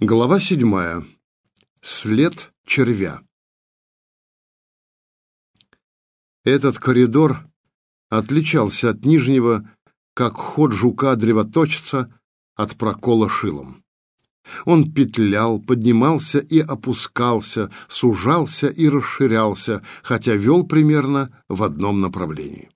Глава седьмая. След червя. Этот коридор отличался от нижнего, как ход жука-древоточца от прокола шилом. Он петлял, поднимался и опускался, сужался и расширялся, хотя вел примерно в одном направлении.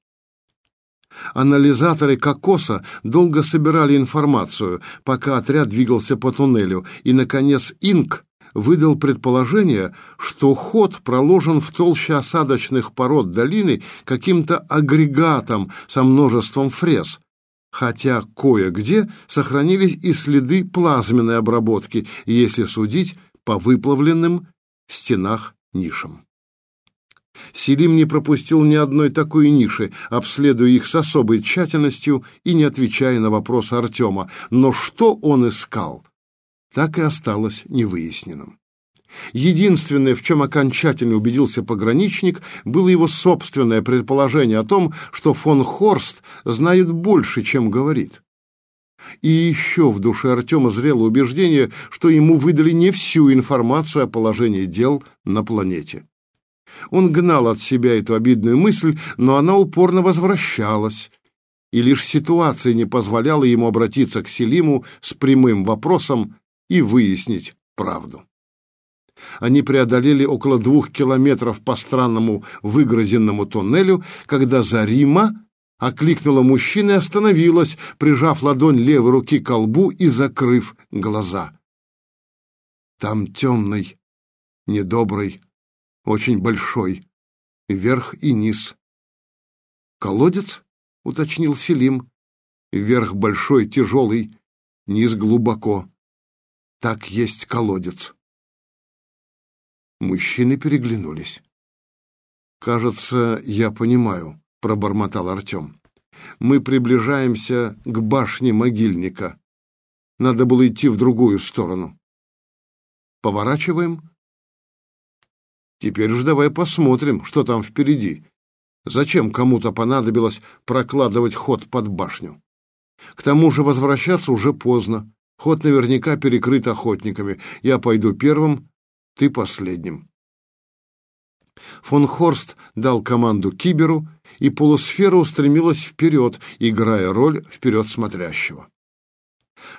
Анализаторы кокоса долго собирали информацию, пока отряд двигался по туннелю, и, наконец, Инк выдал предположение, что ход проложен в толще осадочных пород долины каким-то агрегатом со множеством фрез, хотя кое-где сохранились и следы плазменной обработки, если судить по выплавленным в стенах нишам. Селим не пропустил ни одной такой ниши, обследуя их с особой тщательностью и не отвечая на вопросы Артема. Но что он искал, так и осталось невыясненным. Единственное, в чем окончательно убедился пограничник, было его собственное предположение о том, что фон Хорст знает больше, чем говорит. И еще в душе Артема зрело убеждение, что ему выдали не всю информацию о положении дел на планете. Он гнал от себя эту обидную мысль, но она упорно возвращалась, и лишь ситуация не позволяла ему обратиться к Селиму с прямым вопросом и выяснить правду. Они преодолели около двух километров по странному выгрозенному туннелю, когда Зарима окликнула мужчину и остановилась, прижав ладонь левой руки к колбу и закрыв глаза. Там темный, недобрый, очень большой, вверх и низ. «Колодец?» — уточнил Селим. «Вверх большой, тяжелый, низ глубоко. Так есть колодец». Мужчины переглянулись. «Кажется, я понимаю», — пробормотал Артем. «Мы приближаемся к башне могильника. Надо было идти в другую сторону. Поворачиваем?» Теперь уж давай посмотрим, что там впереди. Зачем кому-то понадобилось прокладывать ход под башню? К тому же возвращаться уже поздно. Ход наверняка перекрыт охотниками. Я пойду первым, ты последним. Фон Хорст дал команду Киберу, и полусфера устремилась вперед, играя роль вперед смотрящего.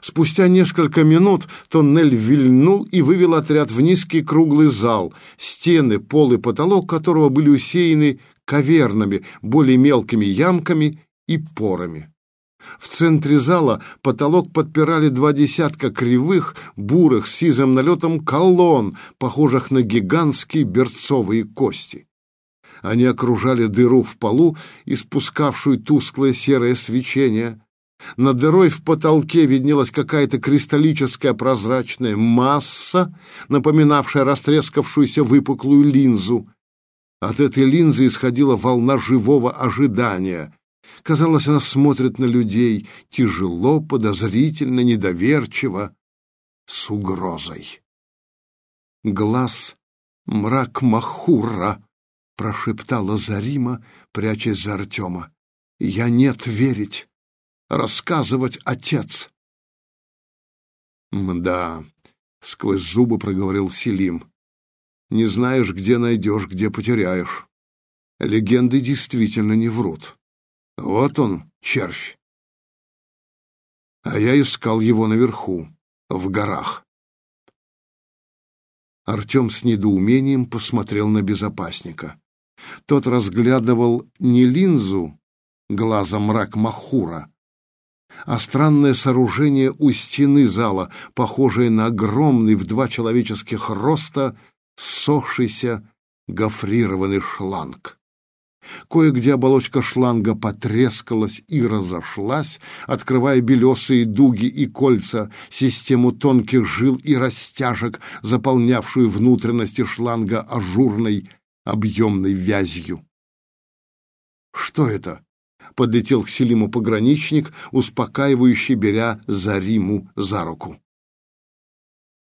Спустя несколько минут тоннель вильнул и вывел отряд в низкий круглый зал, стены, пол и потолок которого были усеяны кавернами, более мелкими ямками и порами. В центре зала потолок подпирали два десятка кривых, бурых, с сизым налетом колонн, похожих на гигантские берцовые кости. Они окружали дыру в полу, испускавшую тусклое серое свечение, над дырой в потолке виднелась какая-то кристаллическая прозрачная масса, напоминавшая растрескавшуюся выпуклую линзу. От этой линзы исходила волна живого ожидания. Казалось, она смотрит на людей тяжело, подозрительно, недоверчиво, с угрозой. Глаз мрак Махура, прошептала Зарима, прячась за Артема. Я нет верить рассказывать отец. «Мда», — сквозь зубы проговорил Селим, — «не знаешь, где найдешь, где потеряешь. Легенды действительно не врут. Вот он, червь. А я искал его наверху, в горах». Артем с недоумением посмотрел на безопасника. Тот разглядывал не линзу глаза мрак Махура, а странное сооружение у стены зала, похожее на огромный в два человеческих роста сохшийся гофрированный шланг. Кое-где оболочка шланга потрескалась и разошлась, открывая белесые дуги и кольца, систему тонких жил и растяжек, заполнявшую внутренности шланга ажурной объемной вязью. «Что это?» Подлетел к Селиму пограничник, успокаивающий, беря Зариму за руку.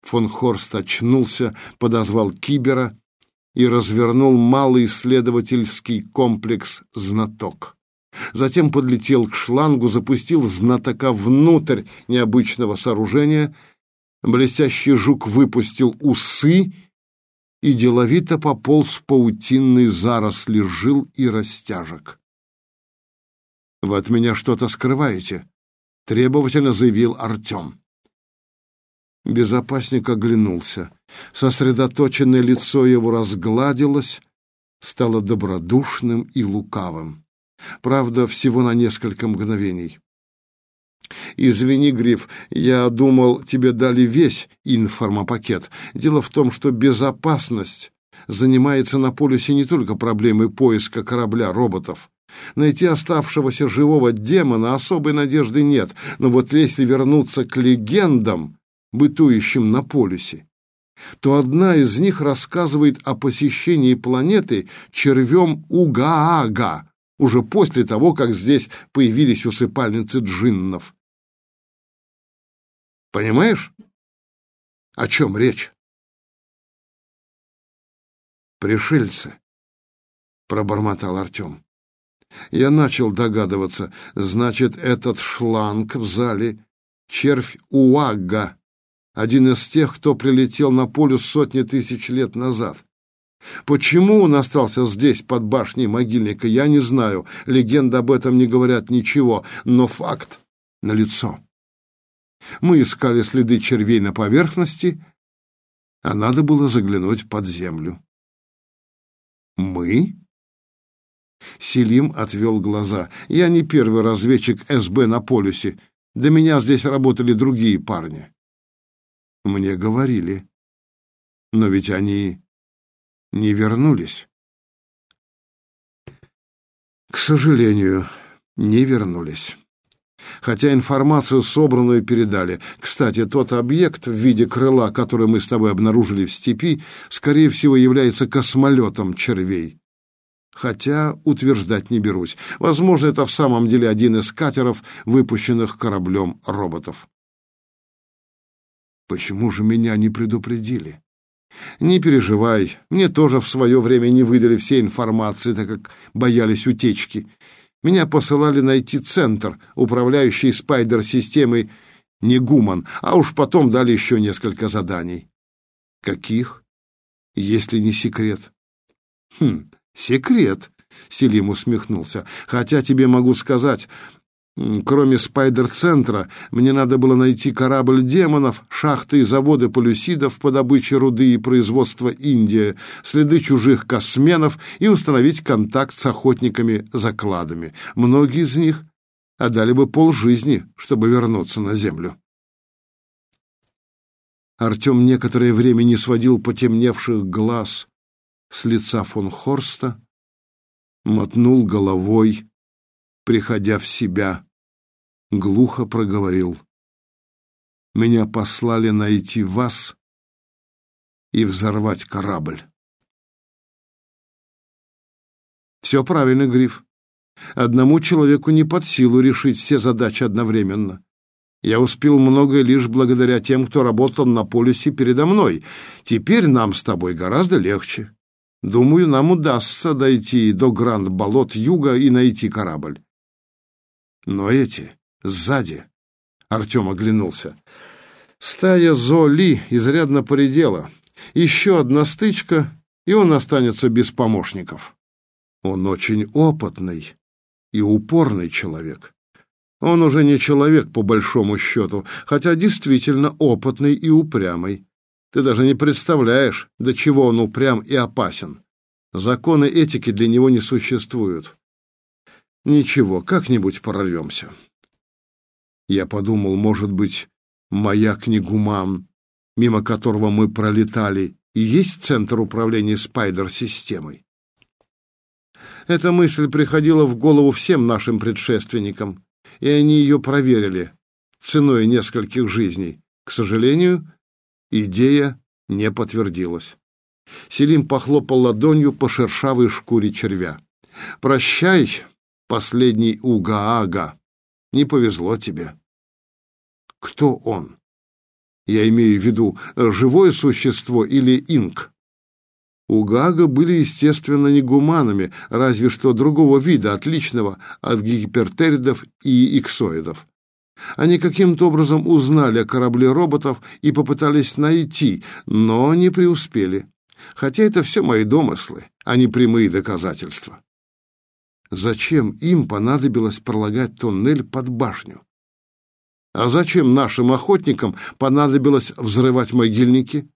Фон Хорст очнулся, подозвал Кибера и развернул малый исследовательский комплекс «Знаток». Затем подлетел к шлангу, запустил знатока внутрь необычного сооружения Блестящий жук выпустил усы и деловито пополз в паутинные заросли жил и растяжек. «Вы от меня что-то скрываете», — требовательно заявил Артем. Безопасник оглянулся. Сосредоточенное лицо его разгладилось, стало добродушным и лукавым. Правда, всего на несколько мгновений. «Извини, Гриф, я думал, тебе дали весь информопакет. Дело в том, что безопасность занимается на полюсе не только проблемой поиска корабля роботов. Найти оставшегося живого демона особой надежды нет, но вот если вернуться к легендам, бытующим на полюсе, то одна из них рассказывает о посещении планеты червем Угаага, уже после того, как здесь появились усыпальницы джиннов. Понимаешь, о чем речь? Пришельцы, пробормотал Артем. Я начал догадываться, значит, этот шланг в зале — червь Уагга, один из тех, кто прилетел на полюс сотни тысяч лет назад. Почему он остался здесь, под башней могильника, я не знаю. Легенды об этом не говорят ничего, но факт налицо. Мы искали следы червей на поверхности, а надо было заглянуть под землю. Мы? Селим отвел глаза. Я не первый разведчик СБ на полюсе. До меня здесь работали другие парни. Мне говорили. Но ведь они не вернулись. К сожалению, не вернулись хотя информацию собранную передали. Кстати, тот объект в виде крыла, который мы с тобой обнаружили в степи, скорее всего, является космолетом червей. Хотя утверждать не берусь. Возможно, это в самом деле один из катеров, выпущенных кораблем роботов. Почему же меня не предупредили? Не переживай, мне тоже в свое время не выдали всей информации, так как боялись утечки. Меня посылали найти центр, управляющий спайдер-системой Негуман, а уж потом дали еще несколько заданий. Каких? Если не секрет. Хм, секрет, Селим усмехнулся. Хотя тебе могу сказать, Кроме спайдер-центра, мне надо было найти корабль демонов, шахты и заводы полюсидов по добыче руды и производства Индия, следы чужих косменов и установить контакт с охотниками-закладами. Многие из них отдали бы полжизни, чтобы вернуться на землю. Артем некоторое время не сводил потемневших глаз с лица фон Хорста, мотнул головой, приходя в себя глухо проговорил. «Меня послали найти вас и взорвать корабль». «Все правильно, Гриф. Одному человеку не под силу решить все задачи одновременно. Я успел многое лишь благодаря тем, кто работал на полюсе передо мной. Теперь нам с тобой гораздо легче. Думаю, нам удастся дойти до Гранд-болот Юга и найти корабль. Но эти Сзади. Артем оглянулся. Стая Золи изрядно поредела. Еще одна стычка, и он останется без помощников. Он очень опытный и упорный человек. Он уже не человек, по большому счету, хотя действительно опытный и упрямый. Ты даже не представляешь, до чего он упрям и опасен. Законы этики для него не существуют. Ничего, как-нибудь прорвемся. Я подумал, может быть, маяк Негуман, мимо которого мы пролетали, и есть центр управления спайдер-системой. Эта мысль приходила в голову всем нашим предшественникам, и они ее проверили ценой нескольких жизней. К сожалению, идея не подтвердилась. Селим похлопал ладонью по шершавой шкуре червя. «Прощай, последний Угаага. Не повезло тебе. Кто он? Я имею в виду живое существо или инк? У Гага были, естественно, не гуманами, разве что другого вида, отличного от гипертеридов и иксоидов. Они каким-то образом узнали о корабле роботов и попытались найти, но не преуспели. Хотя это все мои домыслы, а не прямые доказательства. Зачем им понадобилось пролагать туннель под башню? А зачем нашим охотникам понадобилось взрывать могильники?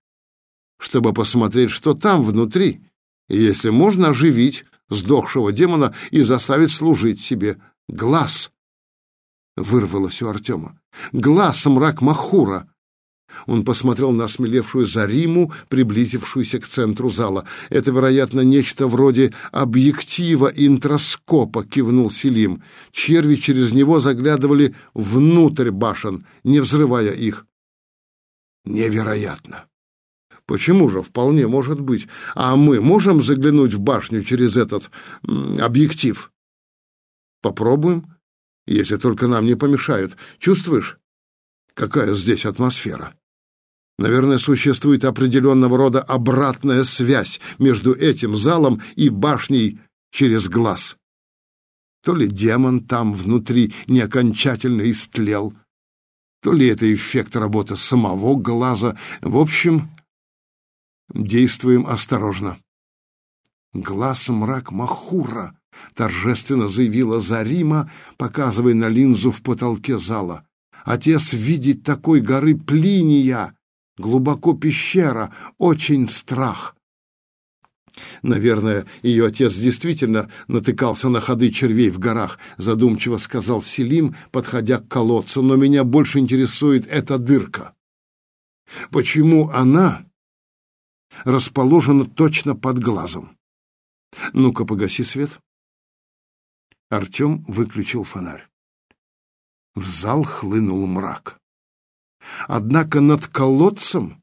Чтобы посмотреть, что там внутри, если можно, оживить сдохшего демона и заставить служить себе. Глаз! Вырвалось у Артема. Глаз мрак Махура! Он посмотрел на осмелевшую Зариму, приблизившуюся к центру зала. «Это, вероятно, нечто вроде объектива интроскопа», — кивнул Селим. Черви через него заглядывали внутрь башен, не взрывая их. «Невероятно!» «Почему же? Вполне может быть. А мы можем заглянуть в башню через этот объектив?» «Попробуем, если только нам не помешают. Чувствуешь, какая здесь атмосфера?» Наверное, существует определенного рода обратная связь между этим залом и башней через глаз. То ли демон там внутри не окончательно истлел, то ли это эффект работы самого глаза. В общем, действуем осторожно. Глаз мрак Махура, торжественно заявила Зарима, показывая на линзу в потолке зала. Отец видит такой горы Плиния, глубоко пещера, очень страх. Наверное, ее отец действительно натыкался на ходы червей в горах, задумчиво сказал Селим, подходя к колодцу, но меня больше интересует эта дырка. Почему она расположена точно под глазом? Ну-ка, погаси свет. Артем выключил фонарь. В зал хлынул мрак. Однако над колодцем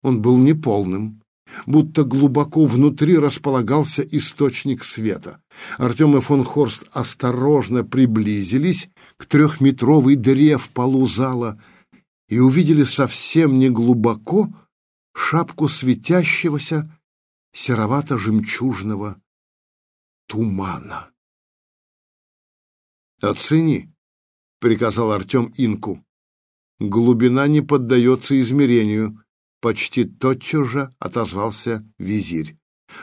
он был неполным, будто глубоко внутри располагался источник света. Артем и фон Хорст осторожно приблизились к трехметровой дыре в полу зала и увидели совсем не глубоко шапку светящегося серовато-жемчужного тумана. «Оцени», — приказал Артем Инку. Глубина не поддается измерению, почти тотчас же отозвался визирь.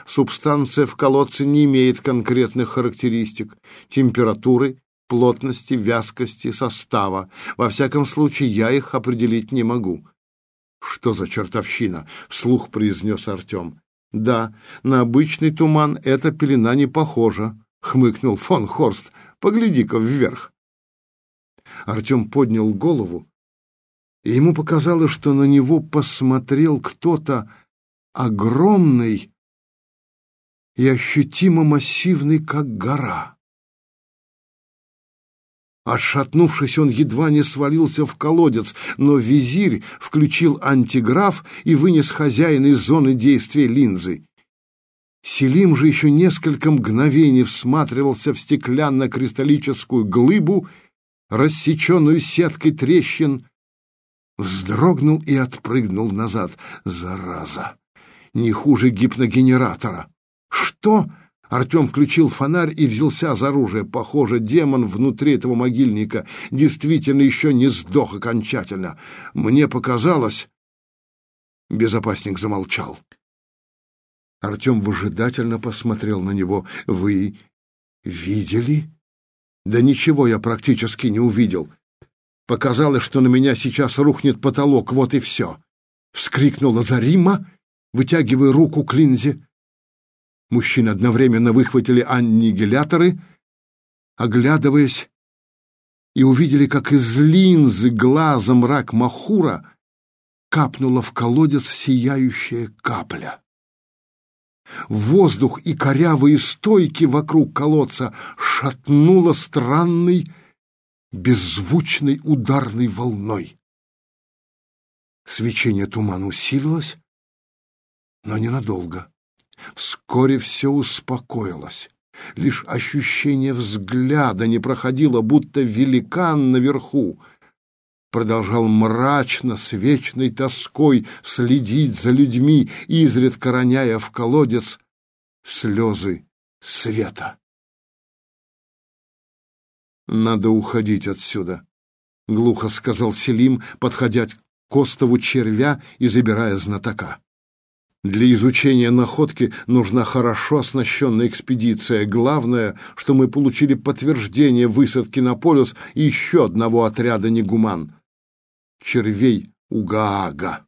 Субстанция в колодце не имеет конкретных характеристик, температуры, плотности, вязкости, состава. Во всяком случае, я их определить не могу. Что за чертовщина? вслух произнес Артем. Да, на обычный туман эта пелена не похожа, хмыкнул фон Хорст. Погляди-ка вверх. Артем поднял голову и ему показалось, что на него посмотрел кто-то огромный и ощутимо массивный, как гора. Отшатнувшись, он едва не свалился в колодец, но визирь включил антиграф и вынес хозяина из зоны действия линзы. Селим же еще несколько мгновений всматривался в стеклянно-кристаллическую глыбу, рассеченную сеткой трещин, вздрогнул и отпрыгнул назад. Зараза! Не хуже гипногенератора. Что? Артем включил фонарь и взялся за оружие. Похоже, демон внутри этого могильника действительно еще не сдох окончательно. Мне показалось... Безопасник замолчал. Артем выжидательно посмотрел на него. «Вы видели?» «Да ничего я практически не увидел. Показалось, что на меня сейчас рухнет потолок, вот и все. Вскрикнула Зарима, вытягивая руку к линзе. Мужчины одновременно выхватили аннигиляторы, оглядываясь, и увидели, как из линзы глаза мрак Махура капнула в колодец сияющая капля. Воздух и корявые стойки вокруг колодца шатнуло странный беззвучной ударной волной. Свечение тумана усилилось, но ненадолго. Вскоре все успокоилось. Лишь ощущение взгляда не проходило, будто великан наверху продолжал мрачно, с вечной тоской следить за людьми, изредка роняя в колодец слезы света. Надо уходить отсюда, — глухо сказал Селим, подходя к Костову червя и забирая знатока. Для изучения находки нужна хорошо оснащенная экспедиция. Главное, что мы получили подтверждение высадки на полюс еще одного отряда негуман. Червей Угаага.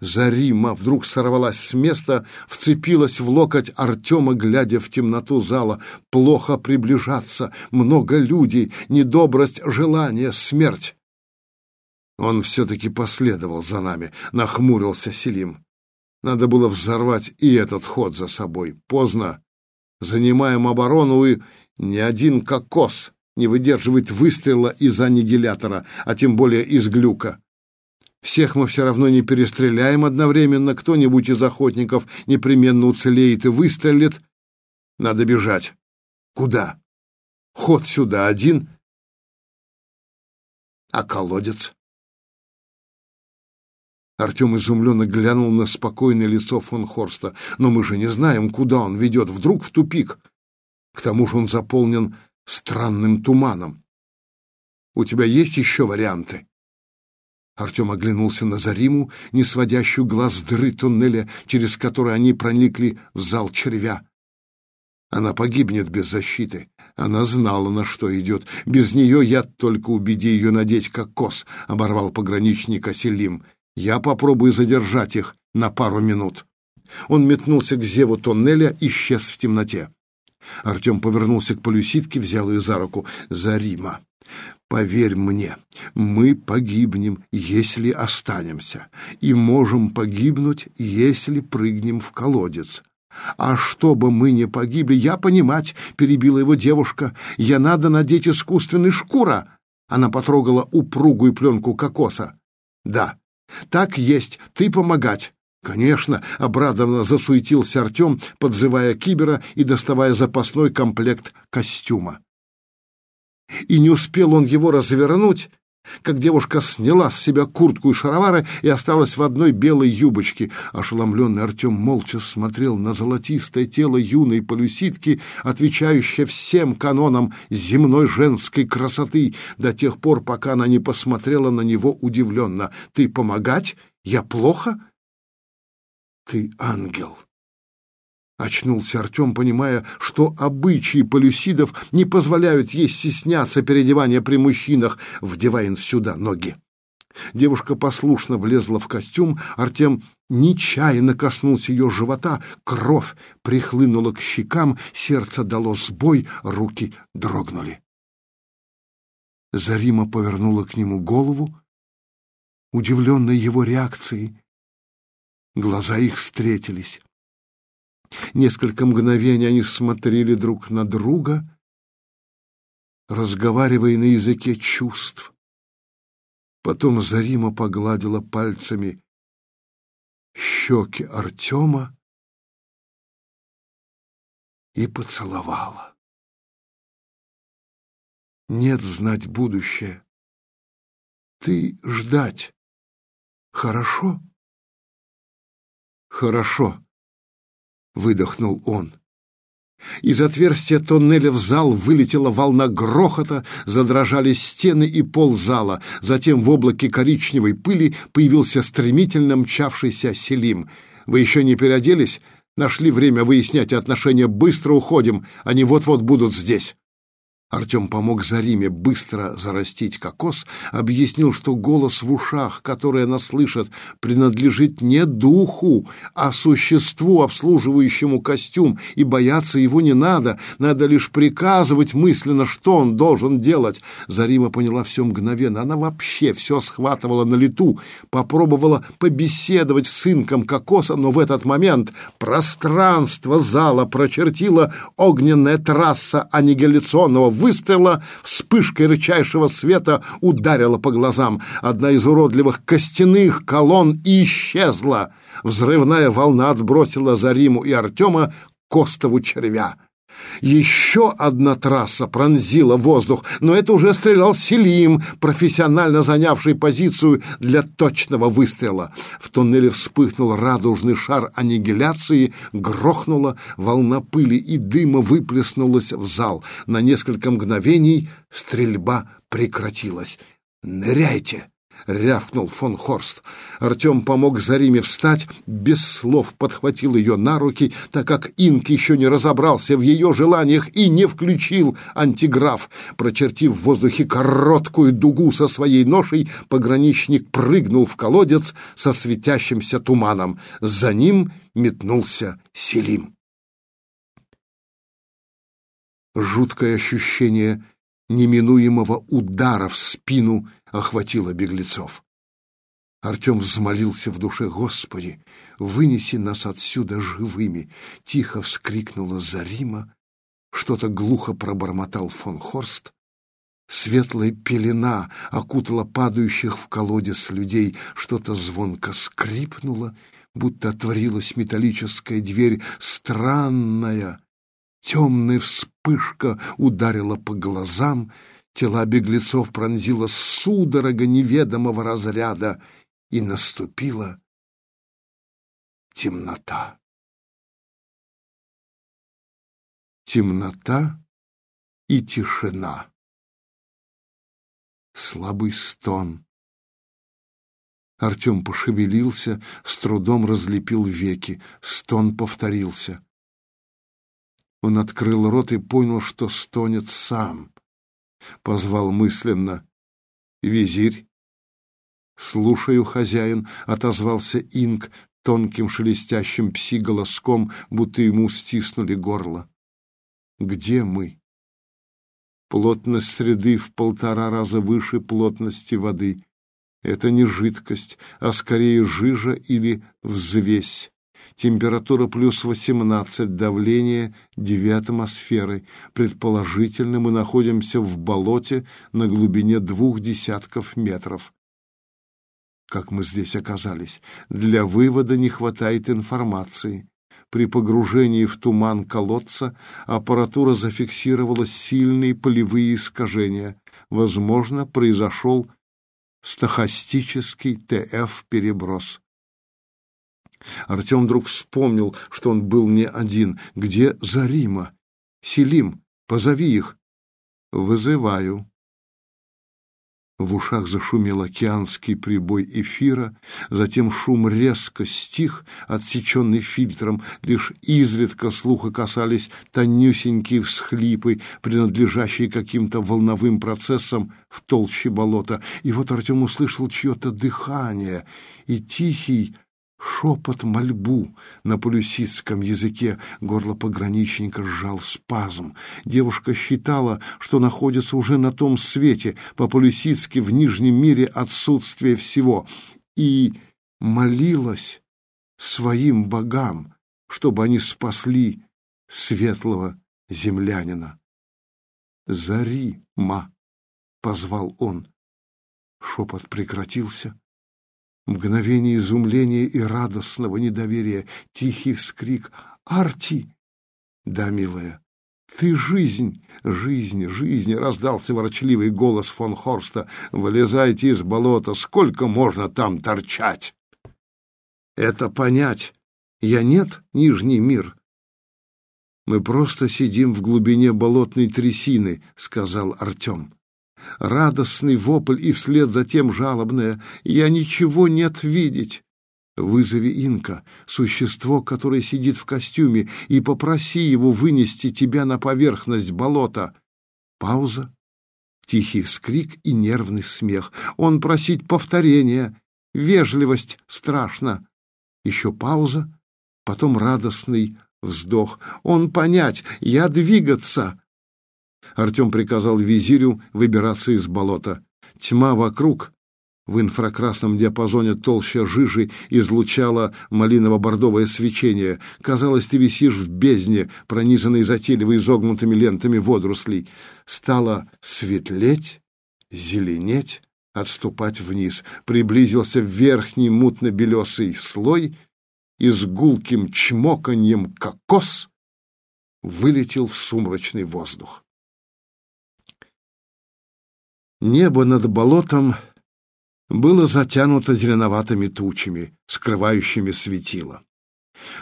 Зарима вдруг сорвалась с места, вцепилась в локоть Артема, глядя в темноту зала. Плохо приближаться, много людей, недобрость, желание, смерть. Он все-таки последовал за нами, нахмурился Селим. Надо было взорвать и этот ход за собой. Поздно. Занимаем оборону, и ни один кокос не выдерживает выстрела из аннигилятора, а тем более из глюка. Всех мы все равно не перестреляем одновременно, кто-нибудь из охотников непременно уцелеет и выстрелит. Надо бежать. Куда? Ход сюда один. А колодец? Артем изумленно глянул на спокойное лицо фон Хорста. «Но мы же не знаем, куда он ведет. Вдруг в тупик. К тому же он заполнен странным туманом. У тебя есть еще варианты?» Артем оглянулся на Зариму, не сводящую глаз дыры туннеля, через который они проникли в зал червя. Она погибнет без защиты. Она знала, на что идет. Без нее я только убеди ее надеть кокос, — оборвал пограничника Селим. Я попробую задержать их на пару минут. Он метнулся к зеву тоннеля, исчез в темноте. Артем повернулся к полюситке, взял ее за руку. «Зарима, поверь мне, мы погибнем, если останемся, и можем погибнуть, если прыгнем в колодец. А чтобы мы не погибли, я понимать, — перебила его девушка, — я надо надеть искусственный шкура». Она потрогала упругую пленку кокоса. «Да, так есть, ты помогать. Конечно, обрадованно засуетился Артем, подзывая кибера и доставая запасной комплект костюма. И не успел он его развернуть, как девушка сняла с себя куртку и шаровары и осталась в одной белой юбочке. Ошеломленный Артем молча смотрел на золотистое тело юной полюситки, отвечающее всем канонам земной женской красоты, до тех пор, пока она не посмотрела на него удивленно. «Ты помогать? Я плохо?» «Ты ангел!» Очнулся Артем, понимая, что обычаи полюсидов не позволяют ей стесняться переодевания при мужчинах, вдевая сюда ноги. Девушка послушно влезла в костюм, Артем нечаянно коснулся ее живота, кровь прихлынула к щекам, сердце дало сбой, руки дрогнули. Зарима повернула к нему голову, удивленная его реакцией. Глаза их встретились. Несколько мгновений они смотрели друг на друга, разговаривая на языке чувств. Потом Зарима погладила пальцами щеки Артема и поцеловала. Нет знать будущее. Ты ждать. Хорошо? Хорошо выдохнул он. Из отверстия тоннеля в зал вылетела волна грохота, задрожали стены и пол зала. Затем в облаке коричневой пыли появился стремительно мчавшийся Селим. «Вы еще не переоделись? Нашли время выяснять отношения. Быстро уходим, они вот-вот будут здесь». Артем помог Зариме быстро зарастить кокос, объяснил, что голос в ушах, который она слышит, принадлежит не духу, а существу, обслуживающему костюм, и бояться его не надо, надо лишь приказывать мысленно, что он должен делать. Зарима поняла все мгновенно, она вообще все схватывала на лету, попробовала побеседовать с сынком кокоса, но в этот момент пространство зала прочертила огненная трасса аннигиляционного выстрела вспышкой рычайшего света ударила по глазам. Одна из уродливых костяных колонн исчезла. Взрывная волна отбросила Зариму и Артема Костову червя. Еще одна трасса пронзила воздух, но это уже стрелял Селим, профессионально занявший позицию для точного выстрела. В туннеле вспыхнул радужный шар аннигиляции, грохнула волна пыли и дыма выплеснулась в зал. На несколько мгновений стрельба прекратилась. «Ныряйте!» — рявкнул фон Хорст. Артем помог Зариме встать, без слов подхватил ее на руки, так как Инк еще не разобрался в ее желаниях и не включил антиграф. Прочертив в воздухе короткую дугу со своей ношей, пограничник прыгнул в колодец со светящимся туманом. За ним метнулся Селим. Жуткое ощущение неминуемого удара в спину охватило беглецов. Артем взмолился в душе, «Господи, вынеси нас отсюда живыми!» Тихо вскрикнула Зарима, что-то глухо пробормотал фон Хорст. Светлая пелена окутала падающих в колодец людей, что-то звонко скрипнуло, будто отворилась металлическая дверь, странная, темная вспышка ударила по глазам, Тела беглецов пронзила судорога неведомого разряда, и наступила темнота. Темнота и тишина. Слабый стон. Артем пошевелился, с трудом разлепил веки. Стон повторился. Он открыл рот и понял, что стонет сам позвал мысленно. «Визирь?» «Слушаю, хозяин», — отозвался Инг тонким шелестящим пси-голоском, будто ему стиснули горло. «Где мы?» Плотность среды в полтора раза выше плотности воды. Это не жидкость, а скорее жижа или взвесь. Температура плюс 18, давление 2 атмосферы. Предположительно, мы находимся в болоте на глубине двух десятков метров. Как мы здесь оказались? Для вывода не хватает информации. При погружении в туман колодца аппаратура зафиксировала сильные полевые искажения. Возможно, произошел стохастический ТФ-переброс. Артем вдруг вспомнил, что он был не один. Где Зарима? Селим, позови их. Вызываю. В ушах зашумел океанский прибой эфира, затем шум резко стих, отсеченный фильтром, лишь изредка слуха касались тонюсенькие всхлипы, принадлежащие каким-то волновым процессам в толще болота. И вот Артем услышал чье-то дыхание и тихий, Шепот мольбу на полюсистском языке. Горло пограничника сжал спазм. Девушка считала, что находится уже на том свете, по-полюсистски в Нижнем мире отсутствие всего, и молилась своим богам, чтобы они спасли светлого землянина. «Зарима!» — позвал он. Шепот прекратился. Мгновение изумления и радостного недоверия, тихий вскрик «Арти!» «Да, милая, ты жизнь, жизнь, жизнь!» — раздался ворочливый голос фон Хорста. «Вылезайте из болота, сколько можно там торчать?» «Это понять. Я нет, Нижний мир?» «Мы просто сидим в глубине болотной трясины», — сказал Артем радостный вопль и вслед за тем жалобное «Я ничего нет видеть». Вызови инка, существо, которое сидит в костюме, и попроси его вынести тебя на поверхность болота. Пауза, тихий вскрик и нервный смех. Он просить повторения. Вежливость страшно. Еще пауза, потом радостный вздох. Он понять, я двигаться. Артем приказал визирю выбираться из болота. Тьма вокруг, в инфракрасном диапазоне толща жижи излучала малиново-бордовое свечение. Казалось, ты висишь в бездне, пронизанной затейливо изогнутыми лентами водорослей. Стало светлеть, зеленеть, отступать вниз. Приблизился верхний мутно-белесый слой и с гулким чмоканьем кокос вылетел в сумрачный воздух. Небо над болотом было затянуто зеленоватыми тучами, скрывающими светило.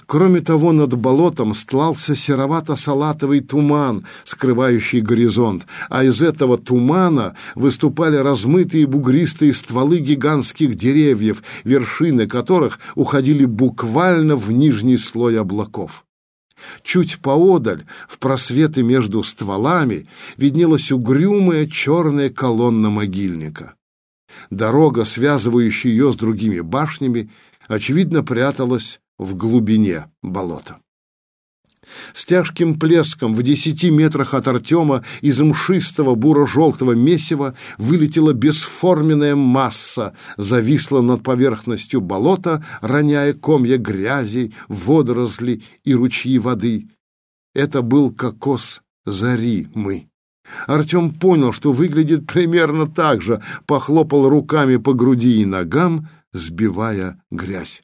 Кроме того, над болотом стлался серовато-салатовый туман, скрывающий горизонт, а из этого тумана выступали размытые бугристые стволы гигантских деревьев, вершины которых уходили буквально в нижний слой облаков. Чуть поодаль, в просветы между стволами, виднелась угрюмая черная колонна могильника. Дорога, связывающая ее с другими башнями, очевидно, пряталась в глубине болота. С тяжким плеском в десяти метрах от Артема из мшистого буро-желтого месива вылетела бесформенная масса, зависла над поверхностью болота, роняя комья грязи, водоросли и ручьи воды. Это был кокос зари мы. Артем понял, что выглядит примерно так же, похлопал руками по груди и ногам, сбивая грязь.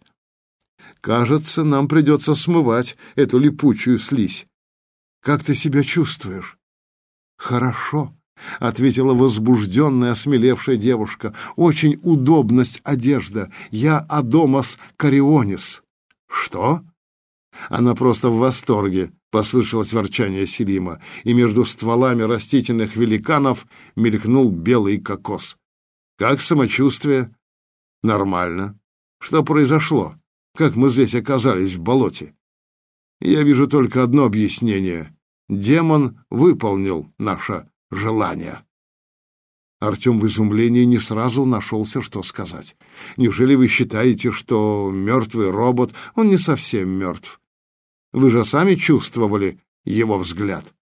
Кажется, нам придется смывать эту липучую слизь. Как ты себя чувствуешь? Хорошо, ответила возбужденная, осмелевшая девушка. Очень удобность одежда. Я Адомас Карионис. Что? Она просто в восторге, послышалось ворчание Селима, и между стволами растительных великанов мелькнул белый кокос. Как самочувствие? Нормально. Что произошло? Как мы здесь оказались в болоте. Я вижу только одно объяснение. Демон выполнил наше желание. Артем в изумлении не сразу нашелся, что сказать. Неужели вы считаете, что мертвый робот, он не совсем мертв? Вы же сами чувствовали его взгляд.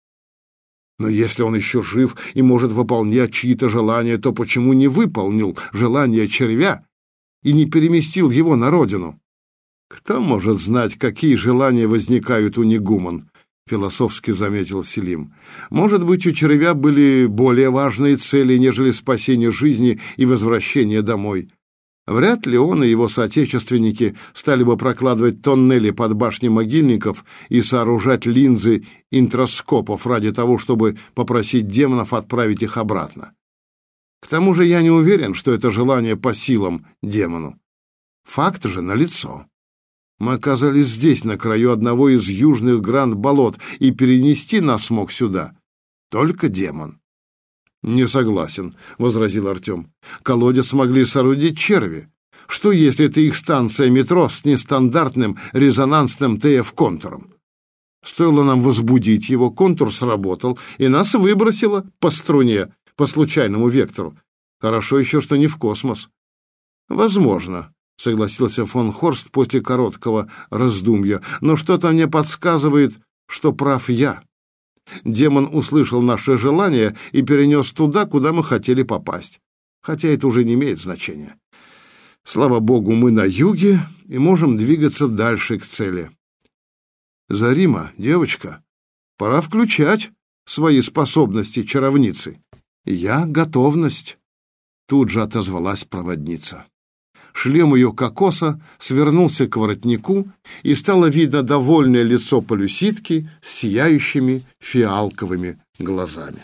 Но если он еще жив и может выполнять чьи-то желания, то почему не выполнил желание червя и не переместил его на родину? Кто может знать, какие желания возникают у негуман? Философски заметил Селим. Может быть, у червя были более важные цели, нежели спасение жизни и возвращение домой. Вряд ли он и его соотечественники стали бы прокладывать тоннели под башни могильников и сооружать линзы интроскопов ради того, чтобы попросить демонов отправить их обратно. К тому же я не уверен, что это желание по силам демону. Факт же налицо. Мы оказались здесь, на краю одного из южных гранд-болот, и перенести нас мог сюда только демон. «Не согласен», — возразил Артем. «Колодец смогли соорудить черви. Что, если это их станция метро с нестандартным резонансным ТФ-контуром? Стоило нам возбудить его, контур сработал, и нас выбросило по струне, по случайному вектору. Хорошо еще, что не в космос. Возможно, — согласился фон Хорст после короткого раздумья. «Но что-то мне подсказывает, что прав я. Демон услышал наше желание и перенес туда, куда мы хотели попасть. Хотя это уже не имеет значения. Слава богу, мы на юге и можем двигаться дальше к цели. Зарима, девочка, пора включать свои способности чаровницы. Я готовность, тут же отозвалась проводница. Шлем ее кокоса свернулся к воротнику, и стало видно довольное лицо полюситки с сияющими фиалковыми глазами.